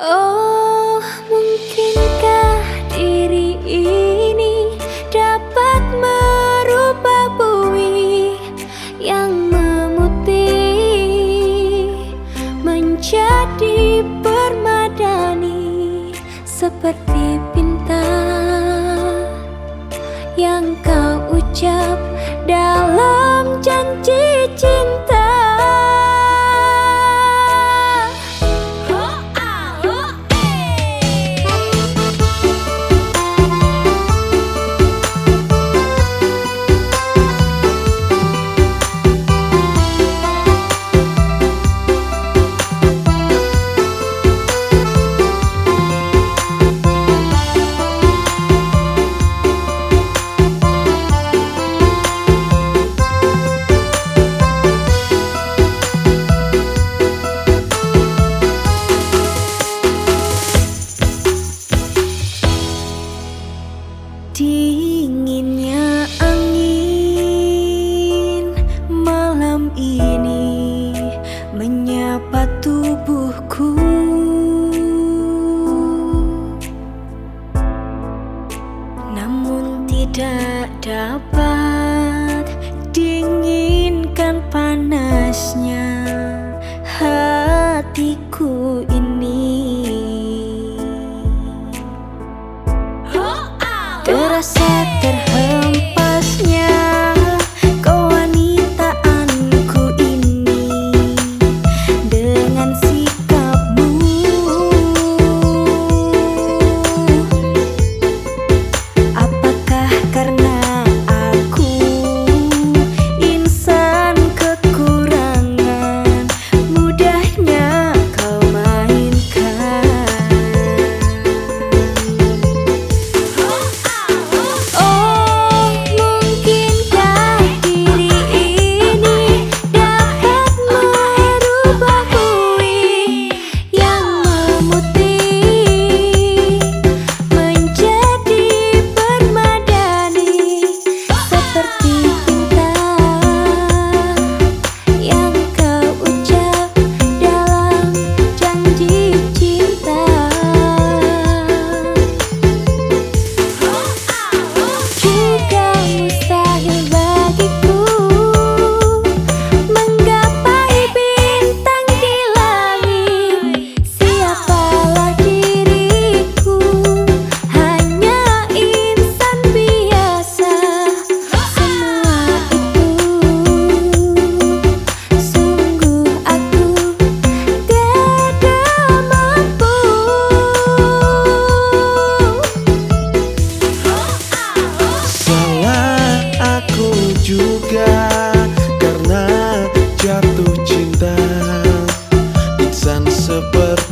Oh, mungkinkah diri ini dapat merubah bumi yang memutih menjadi permadani seperti bintang yang kau ucap dalam tak hurt. jatuh cinta. Insan seperti